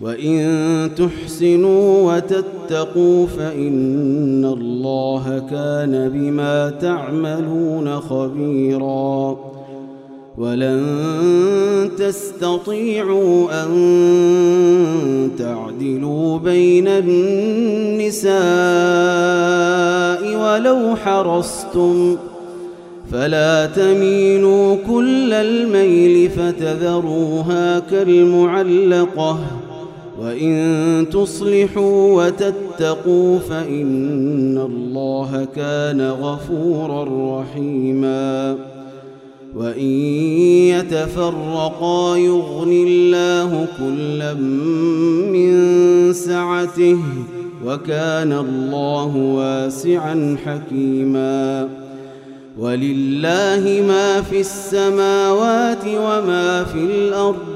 وإن تحسنوا وتتقوا فإن الله كان بما تعملون خبيرا ولن تستطيعوا أن تعدلوا بين النساء ولو حرصتم فلا تميلوا كل الميل فتذروها كالمعلقه وإن تصلحوا وتتقوا فإن الله كان غفورا رحيما. وإن يتفرقا يغن الله كلا من سعته وكان الله واسعا حكيما. ولله ما في السماوات وما في الأرض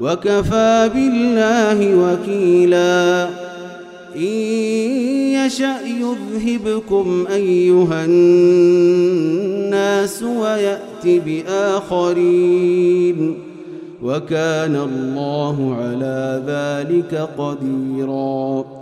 وكفى بالله وكيلا. إن يشأ يذهبكم أيها الناس ويأت بآخرين. وكان الله على ذلك قديراً.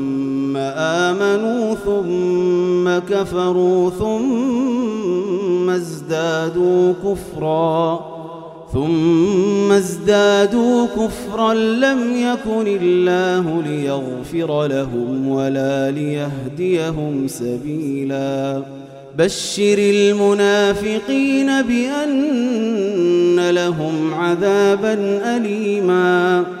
آمنوا ثم كفروا ثم ازدادوا كفرا ثم ازدادوا كفرا لم يكن الله ليغفر لهم ولا ليهديهم سبيلا. بشر المنافقين بأن لهم عذابا أليماً.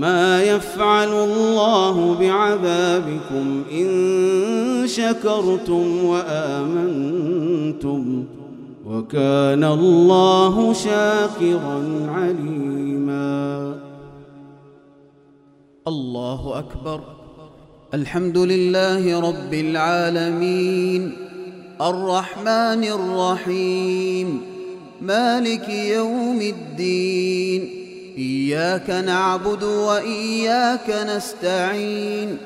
ما يفعل الله بعذابكم إن شكرتم وآمنتم وكان الله شاكرا عليما. الله أكبر. الحمد لله رب العالمين. الرحمن الرحيم. مالك يوم الدين. إياك نعبد وإياك نستعين.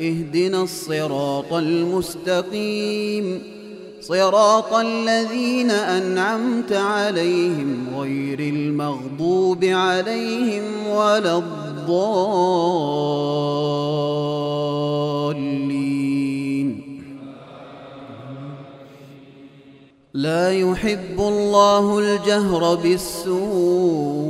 اهدنا الصراط المستقيم. صراط الذين أنعمت عليهم غير المغضوب عليهم ولا الضالين. لا يحب الله الجهر بالسوء.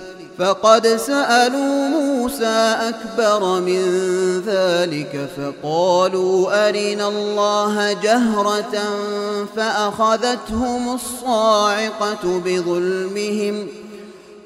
فقد سألوا موسى أكبر من ذلك فقالوا أرنا الله جهرة فأخذتهم الصاعقة بظلمهم ۖ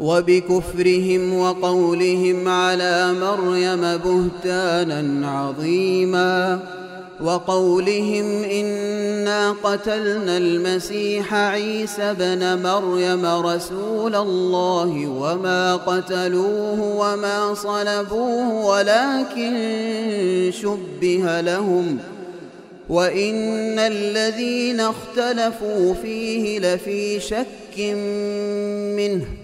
وبكفرهم وقولهم على مريم بهتانا عظيما وقولهم إنا قتلنا المسيح عيسى بن مريم رسول الله وما قتلوه وما صلبوه ولكن شبه لهم وإن الذين اختلفوا فيه لفي شك منه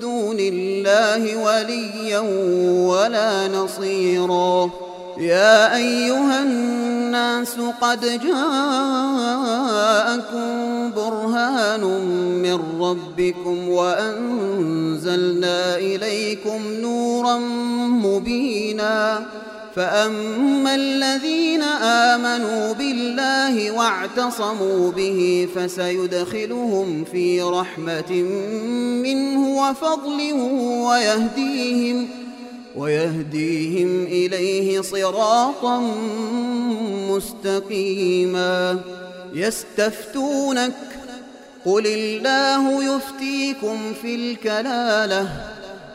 دون الله وليا ولا نصيرا. يا أيها الناس قد جاءكم برهان من ربكم وأنزلنا إليكم نورا مبينا. فاما الذين امنوا بالله واعتصموا به فسيدخلهم في رحمه منه وفضل ويهديهم ويهديهم اليه صراطا مستقيما يستفتونك قل الله يفتيكم في الكلاله